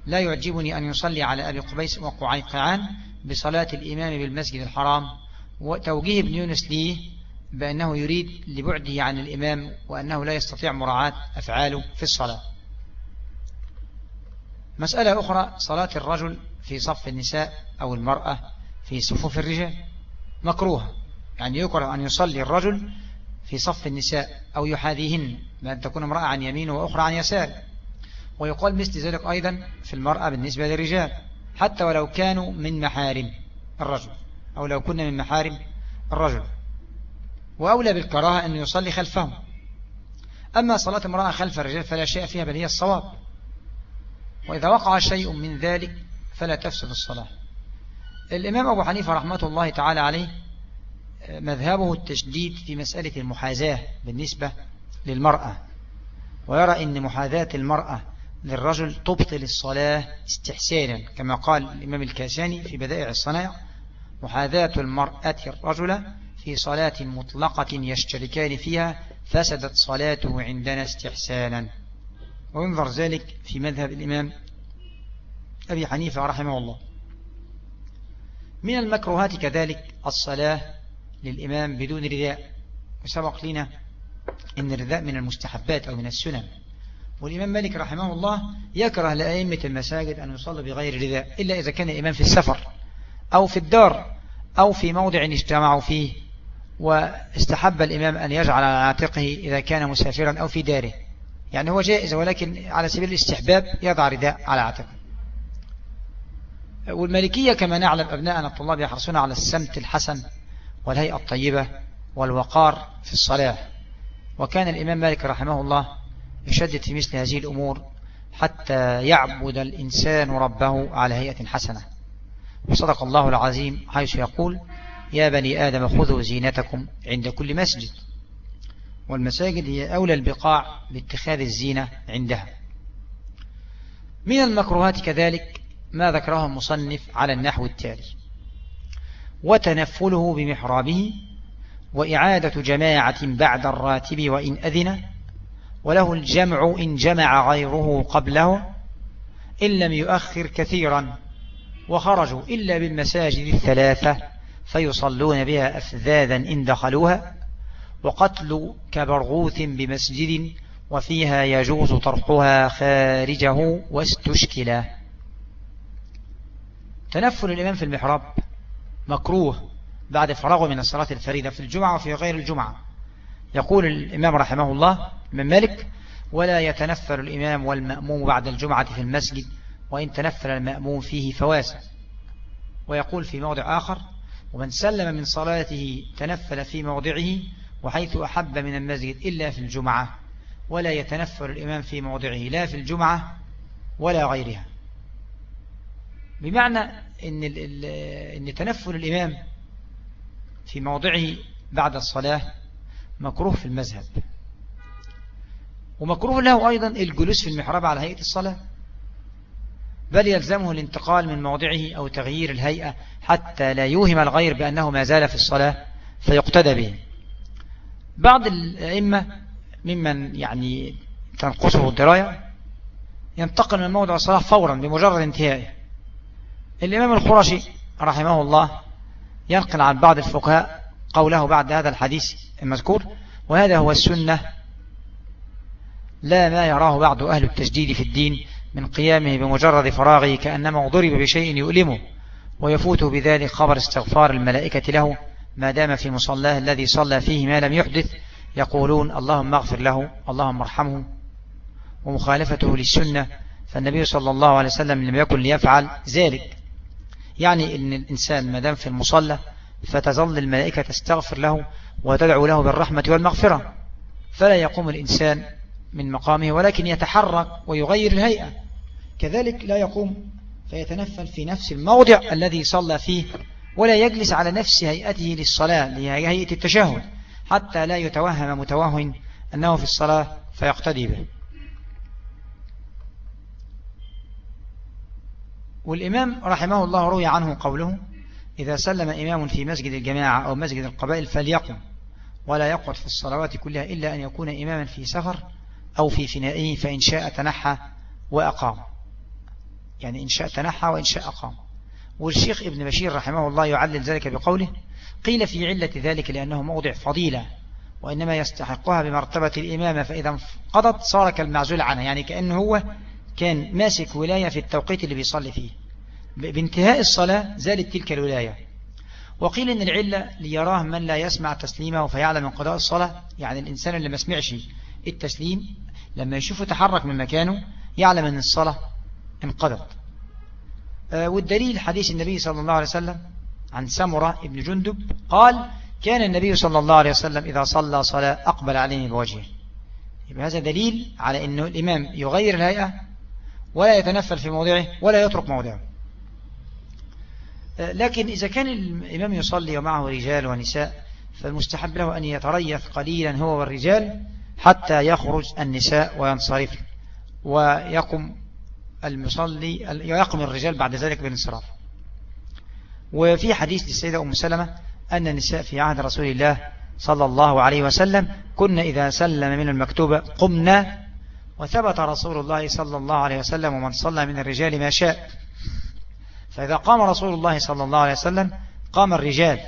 لا يعجبني أن يصلي على أبي قبيس وقعيقعان بصلاة الإمام بالمسجد الحرام. وتوجيه ابن يونس ليه بأنه يريد لبعده عن الإمام وأنه لا يستطيع مراعاة أفعاله في الصلاة. مسألة أخرى صلاة الرجل في صف النساء أو المرأة في صفوف الرجال مكروه يعني يكره أن يصلي الرجل في صف النساء أو يحاذيهن بأن تكون امرأة عن يمين وأخرى عن يسار. ويقال مثل ذلك أيضا في المرأة بالنسبة للرجال حتى ولو كانوا من محارم الرجل أو لو كنا من محارم الرجل. وأولى بالكراهة أن يصلي خلفهم. أما صلاة امرأة خلف الرجال فلا شيء فيها بل هي الصواب. وإذا وقع شيء من ذلك فلا تفسد الصلاة. الإمام أبو حنيفة رحمة الله تعالى عليه مذهبه التشديد في مسألة المحاذاة بالنسبة للمرأة ويرى أن محاذاة المرأة للرجل تبطل الصلاة استحسانا كما قال الإمام الكاساني في بدائع الصناع محاذاة المرأة الرجل في صلاة مطلقة يشتركان فيها فسدت صلاته عندنا استحسانا. وينظر ذلك في مذهب الإمام أبي حنيفة رحمه الله. من المكروهات كذلك الصلاة للإمام بدون رداء. وسبق لنا إن الرداء من المستحبات أو من السنن. والإمام مالك رحمه الله يكره لأئمة المساجد أن يصلي بغير رداء إلا إذا كان الإمام في السفر أو في الدار أو في موضع اجتمعوا فيه. واستحب الإمام أن يجعل على عاتقه إذا كان مسافرا أو في داره. يعني هو جائز ولكن على سبيل الاستحباب يضع رداء على عاتقه. والمالكية كما نعلم أبناءنا الطلاب يحرصون على السمت الحسن والهيئة الطيبة والوقار في الصلاة. وكان الإمام مالك رحمه الله يشدد في مثل هذه الأمور حتى يعبد الإنسان ربه على هيئة حسنة. وصدق الله العظيم حيث يقول يا بني آدم خذوا زينتكم عند كل مسجد والمساجد هي أولى البقاع باتخاذ الزينة عندها. من المكروهات كذلك ما ذكره المصنف على النحو التالي. وتنفله بمحرابه وإعادة جماعة بعد الراتب وإن أذن وله الجمع إن جمع غيره قبله إن لم يؤخر كثيرا وخرجوا إلا بالمساجد الثلاثة فيصلون بها أفذاذا إن دخلوها وقتل كبرغوث بمسجد وفيها يجوز طرحها خارجه واستشكلا تنفل الإمام في المحراب مكروه بعد فراغه من الصلاة الفريدة في الجمعة وفي غير الجمعة. يقول الإمام رحمه الله من مالك ولا يتنفل الإمام والمأموم بعد الجمعة في المسجد وإن تنفل المأموم فيه فواسع. ويقول في موضع آخر ومن سلم من صلاته تنفل في موضعه وحيث أحب من المسجد إلا في الجمعة ولا يتنفل الإمام في موضعه لا في الجمعة ولا غيرها. بمعنى إن, إن تنفل الإمام في موضعه بعد الصلاة مكروه في المذهب. ومكروه له أيضا الجلوس في المحراب على هيئة الصلاة. بل يلزمه الانتقال من موضعه أو تغيير الهيئة حتى لا يوهم الغير بأنه ما زال في الصلاة فيقتدى به. بعض الأئمة ممن يعني تنقصه الدراية ينتقل من موضع الصلاة فورا بمجرد انتهائه. الإمام الخرشي رحمه الله ينقل عن بعض الفقهاء قوله بعد هذا الحديث المذكور وهذا هو السنة لا ما يراه بعض أهل التجديد في الدين من قيامه بمجرد فراغه كأنما ضرب بشيء يؤلمه ويفوته بذلك خبر استغفار الملائكة له ما دام في مصلاه الذي صلى فيه ما لم يحدث يقولون اللهم اغفر له اللهم ارحمه. ومخالفته للسنة فالنبي صلى الله عليه وسلم لم يكن ليفعل ذلك. يعني إن الإنسان ما دام في المصلى فتظل الملائكة تستغفر له وتدعو له بالرحمة والمغفرة. فلا يقوم الإنسان من مقامه ولكن يتحرك ويغير الهيئة. كذلك لا يقوم فيتنفل في نفس الموضع الذي صلى فيه ولا يجلس على نفس هيئته للصلاة لهيئة التشهد حتى لا يتوهم متوهم أنه في الصلاة فيقتدي به. والإمام رحمه الله روي عنه قوله إذا سلم إمام في مسجد الجماعة أو مسجد القبائل فليقم ولا يقعد في الصلوات كلها إلا أن يكون إماما في سفر أو في فنائه فإن شاء تنحى وأقام. يعني إن شاء تنحى وإن شاء أقام. والشيخ ابن بشير رحمه الله يعلل ذلك بقوله قيل في علة ذلك لأنه موضع فضيلة وإنما يستحقها بمرتبة الإمامة فإذا انقضت صار كالمعزول عنها يعني كأنه هو كان ماسك ولاية في التوقيت اللي بيصلي فيه. بانتهاء الصلاة زالت تلك الولاية. وقيل إن العلة ليراه من لا يسمع تسليمه فيعلم انقضاء الصلاة يعني الإنسان اللي ما سمعش التسليم لما يشوفه تحرك من مكانه يعلم أن الصلاة انقضت. آه، والدليل حديث النبي صلى الله عليه وسلم عن سمرة ابن جندب قال كان النبي صلى الله عليه وسلم إذا صلى صلاة أقبل عليه بوجهه. يبقى هذا دليل على أنه الإمام يغير الهيئة ولا يتنفل في موضعه ولا يترك موضعه. لكن إذا كان الإمام يصلي ومعه رجال ونساء فالمستحب له أن يتريث قليلا هو والرجال حتى يخرج النساء وينصرف ويقم المصلي يقم الرجال بعد ذلك بالانصراف. وفي حديث للسيدة أم سلمة أن النساء في عهد رسول الله صلى الله عليه وسلم كنا إذا سلم من المكتوبة قمنا وثبت رسول الله صلى الله عليه وسلم ومن صلى من الرجال ما شاء. فإذا قام رسول الله صلى الله عليه وسلم قام الرجال.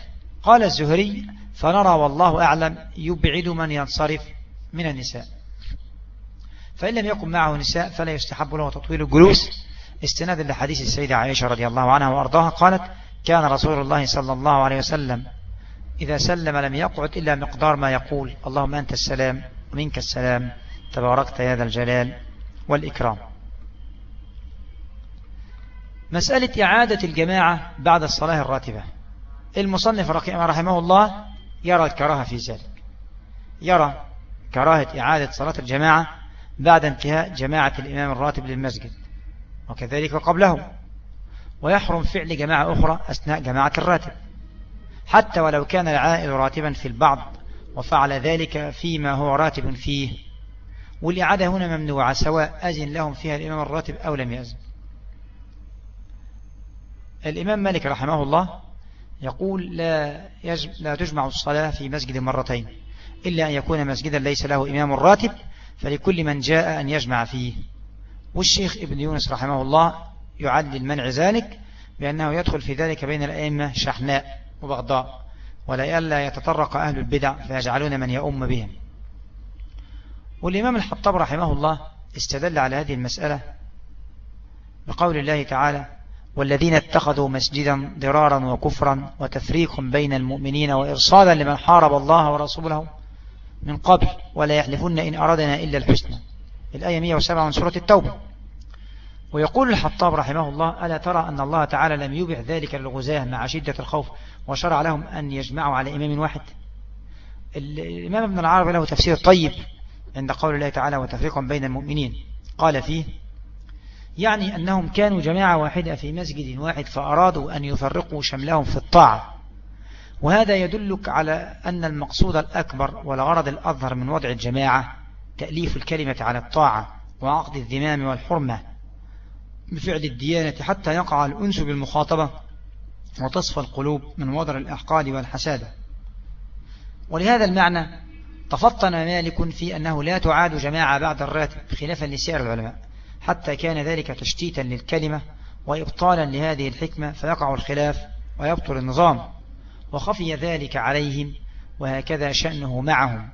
قال الزهري فنرى والله أعلم يبعد من ينصرف من النساء. فإن لم يكن معه نساء فلا يستحب له تطويل الجلوس. استنادا لحديث السيدة عائشة رضي الله عنها وأرضاها قالت كان رسول الله صلى الله عليه وسلم إذا سلم لم يقعد إلا مقدار ما يقول اللهم أنت السلام ومنك السلام تباركت يا ذا الجلال والإكرام. مسألة إعادة الجماعة بعد الصلاة الراتبة. المصنف رحمه الله يرى الكراهة في ذلك. يرى كراهة إعادة صلاة الجماعة بعد انتهاء جماعة الإمام الراتب للمسجد وكذلك قبله. ويحرم فعل جماعة أخرى أثناء جماعة الراتب. حتى ولو كان العائد راتبا في البعض وفعل ذلك فيما هو راتب فيه. والإعادة هنا ممنوعة سواء أذن لهم فيها الإمام الراتب أو لم يأذن. الإمام مالك رحمه الله يقول لا, لا تجمع الصلاة في مسجد مرتين إلا أن يكون مسجدا ليس له إمام راتب فلكل من جاء أن يجمع فيه. والشيخ ابن يونس رحمه الله يعدل منع ذلك بأنه يدخل في ذلك بين الأئمة شحناء وبغضاء ولا يتطرق أهل البدع فيجعلون من يؤم بهم. والإمام الحطاب رحمه الله استدل على هذه المسألة بقول الله تعالى والذين اتخذوا مسجدا ضرارا وكفرا وتفريق بين المؤمنين وإرصادا لمن حارب الله ورسوله من قبل ولا يحلفن إن أرادنا إلا الحسنى. الآية 107 من سورة التوبة. ويقول الحطاب رحمه الله ألا ترى أن الله تعالى لم يبع ذلك للغزاة مع شدة الخوف وشرع لهم أن يجمعوا على إمام واحد؟ الإمام ابن العربي له تفسير طيب عند قول الله تعالى وتفريقا بين المؤمنين قال فيه يعني أنهم كانوا جماعة واحدة في مسجد واحد فأرادوا أن يفرقوا شملهم في الطاعة. وهذا يدلك على أن المقصود الأكبر والغرض الأظهر من وضع الجماعة تأليف الكلمة على الطاعة وعقد الذمام والحرمة بفعل الديانة حتى يقع الأنس بالمخاطبة وتصفى القلوب من وضر الأحقاد والحسادة. ولهذا المعنى تفطن مالك في أنه لا تعاد جماعة بعد الراتب خلافا لسائر العلماء. حتى كان ذلك تشتيتا للكلمة وإبطالا لهذه الحكمة فيقع الخلاف ويبطل النظام. وخفي ذلك عليهم وهكذا شأنه معهم.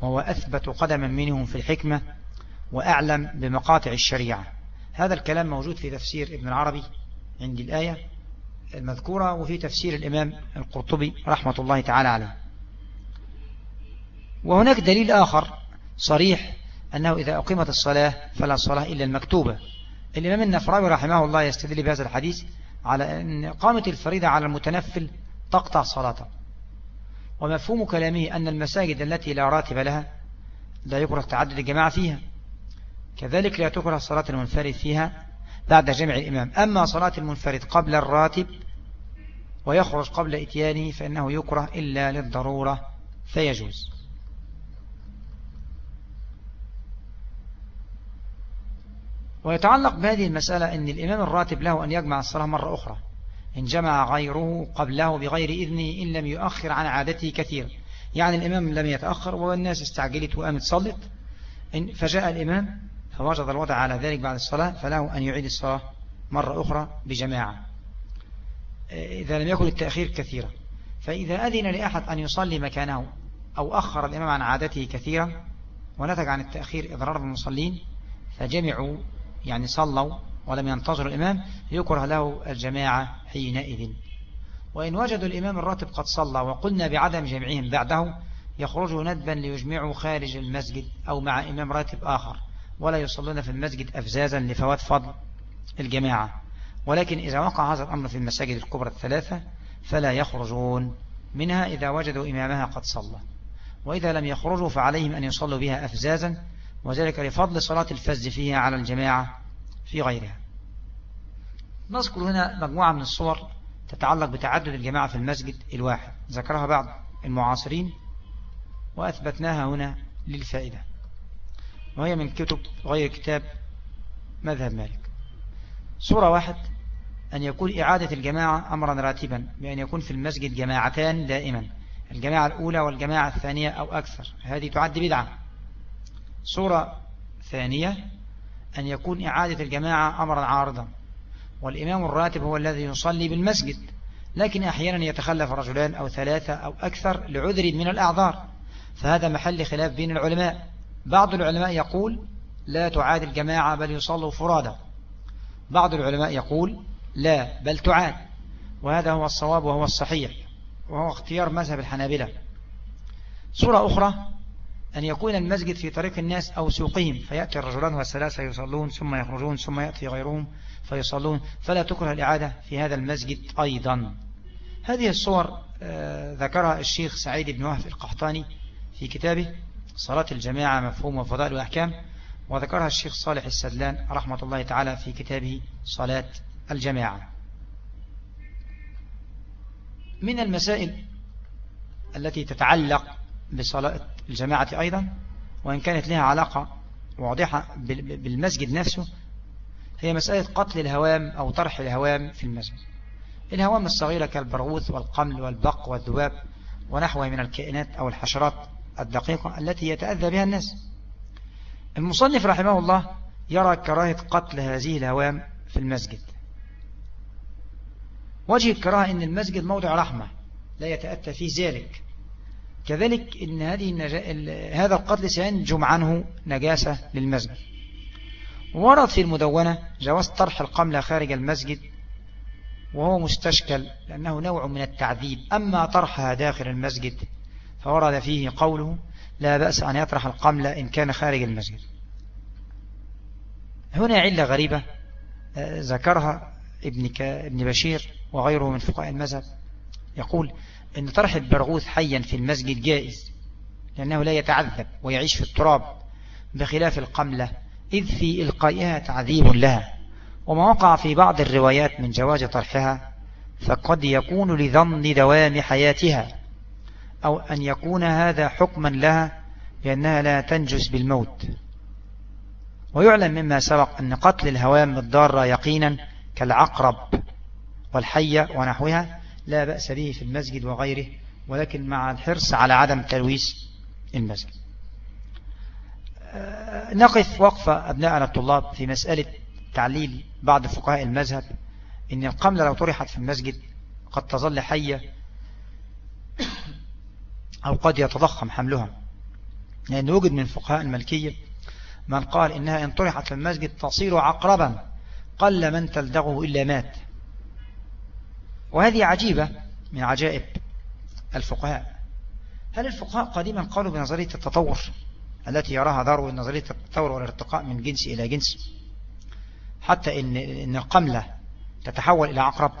وهو أثبت قدما منهم في الحكمة وأعلم بمقاطع الشريعة. هذا الكلام موجود في تفسير ابن العربي عند الآية المذكورة وفي تفسير الإمام القرطبي رحمة الله تعالى عليه. وهناك دليل آخر صريح أنه إذا أقيمت الصلاة فلا صلاة إلا المكتوبة. الإمام النفراوي رحمه الله يستدل بهذا الحديث على أن قامة الفريضة على المتنفل تقطع صلاته. ومفهوم كلامه أن المساجد التي لا راتب لها لا يكره تعدد الجماعة فيها. كذلك لا تكره صلاة المنفرد فيها بعد جمع الإمام. أما صلاة المنفرد قبل الراتب ويخرج قبل إتيانه فإنه يكره إلا للضرورة فيجوز. ويتعلق بهذه المسألة أن الإمام الراتب له أن يجمع الصلاة مرة أخرى. إن جمع غيره قبله بغير إذنه إن لم يؤخر عن عادته كثير. يعني الإمام لم يتأخر والناس استعجلت وقامت صلت فجاء الإمام فوجد الوضع على ذلك بعد الصلاة فله أن يعيد الصلاة مرة أخرى بجماعة. إذا لم يكن التأخير كثيرا. فإذا أذن لأحد أن يصلي مكانه أو أخر الإمام عن عادته كثيرا ونتج عن التأخير إضرار بالمصلين فجمعوا يعني صلوا ولم ينتظروا الإمام يكره له الجماعة حينئذ. وإن وجدوا الإمام الراتب قد صلى وقلنا بعدم جمعهم بعده يخرجوا ندبا ليجمعوا خارج المسجد أو مع إمام راتب آخر ولا يصلون في المسجد أفزازا لفوات فضل الجماعة. ولكن إذا وقع هذا الأمر في المساجد الكبرى الثلاثة فلا يخرجون منها إذا وجدوا إمامها قد صلى. وإذا لم يخرجوا فعليهم أن يصلوا بها أفزازا وذلك لفضل صلاة الفز فيها على الجماعة في غيرها. نذكر هنا مجموعة من الصور تتعلق بتعدد الجماعة في المسجد الواحد. ذكرها بعض المعاصرين وأثبتناها هنا للفائدة. وهي من كتب غير كتاب مذهب مالك. صورة واحد أن يكون إعادة الجماعة أمرا راتبا بأن يكون في المسجد جماعتان دائما الجماعة الأولى والجماعة الثانية أو أكثر. هذه تعد بدعة. صورة ثانية أن يكون إعادة الجماعة أمرا عارضا. والإمام الراتب هو الذي يصلي بالمسجد لكن أحيانا يتخلف رجلان أو ثلاثة أو أكثر لعذر من الأعذار. فهذا محل خلاف بين العلماء. بعض العلماء يقول لا تعاد الجماعة بل يصلوا فرادا بعض العلماء يقول لا بل تعاد. وهذا هو الصواب وهو الصحيح وهو اختيار مذهب الحنابلة. صورة أخرى أن يكون المسجد في طريق الناس أو سوقهم فيأتي الرجلان والثلاثة يصلون ثم يخرجون ثم يأتي غيرهم فيصلون. فلا تكره الإعادة في هذا المسجد أيضا. هذه الصور آه، ذكرها الشيخ سعيد بن وهف القحطاني في كتابه صلاة الجماعة مفهوم وفضائل وأحكام. وذكرها الشيخ صالح السدلان رحمة الله تعالى في كتابه صلاة الجماعة. من المسائل التي تتعلق بصلاة الجماعة أيضا وإن كانت لها علاقة واضحة بالمسجد نفسه هي مسألة قتل الهوام أو طرح الهوام في المسجد. الهوام الصغيرة كالبرغوث والقمل والبق والذباب ونحوه من الكائنات أو الحشرات الدقيقة التي يتأذى بها الناس. المصنف رحمه الله يرى كراهة قتل هذه الهوام في المسجد. وجه الكراهة أن المسجد موضع رحمة لا يتأتى فيه ذلك. كذلك إن هذه النجا... هذا القتل سينجم عنه نجاسة للمسجد. ورد في المدونة جواز طرح القملة خارج المسجد وهو مستشكل لأنه نوع من التعذيب. أما طرحها داخل المسجد فورد فيه قوله لا بأس أن يطرح القملة إن كان خارج المسجد. هنا علة غريبة آه، ذكرها ابن, ابن بشير وغيره من فقهاء المذهب. يقول أن طرح البرغوث حيا في المسجد جائز لأنه لا يتعذب ويعيش في التراب بخلاف القملة إذ في إلقائها تعذيب لها. وما وقع في بعض الروايات من جواز طرحها فقد يكون لظن دوام حياتها أو أن يكون هذا حكما لها لأنها لا تنجس بالموت. ويعلم مما سبق أن قتل الهوام الضارة يقينا كالعقرب والحية ونحوها لا بأس به في المسجد وغيره ولكن مع الحرص على عدم تلويس المسجد. آه، نقف وقفة أبناءنا الطلاب في مسألة تعليل بعض فقهاء المذهب إن القملة لو طرحت في المسجد قد تظل حية أو قد يتضخم حملها. لأن وجد من فقهاء الملكية من قال إنها إن طرحت في المسجد تصير عقربا قل من تلدغه إلا مات. وهذه عجيبة من عجائب الفقهاء. هل الفقهاء قديما قالوا بنظرية التطور التي يراها داروين نظرية التطور والارتقاء من جنس إلى جنس؟ حتى إن, إن القملة تتحول إلى عقرب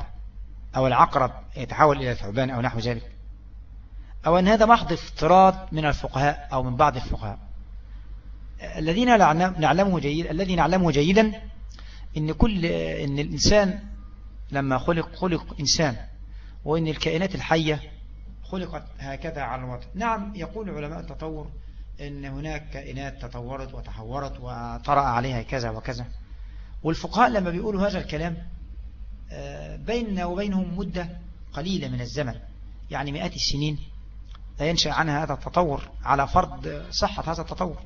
أو العقرب يتحول إلى ثعبان أو نحو ذلك. أو أن هذا محض افتراض من الفقهاء أو من بعض الفقهاء. الذين نعلمه جيد الذي نعلمه جيدا إن كل إن الإنسان لما خلق خلق إنسان وإن الكائنات الحية خلقت هكذا على الوطن. نعم يقول علماء التطور إن هناك كائنات تطورت وتحورت وطرأ عليها كذا وكذا. والفقهاء لما بيقولوا هذا الكلام آه، بيننا وبينهم مدة قليلة من الزمن يعني مئات السنين. لا ينشأ عنها هذا التطور على فرض صحة هذا التطور.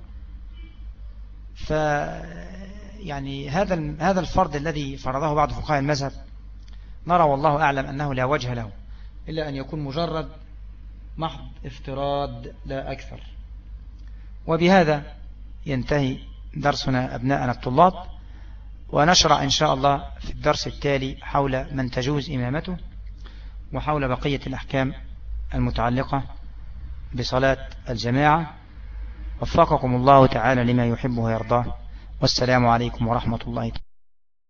ف يعني هذا هذا الفرض الذي فرضه بعض فقهاء المذهب. نرى والله أعلم أنه لا وجه له إلا أن يكون مجرد محض افتراض لا أكثر. وبهذا ينتهي درسنا أبناءنا الطلاب ونشرع إن شاء الله في الدرس التالي حول من تجوز إمامته وحول بقية الأحكام المتعلقة بصلاة الجماعة. وفقكم الله تعالى لما يحبه ويرضاه. والسلام عليكم ورحمة الله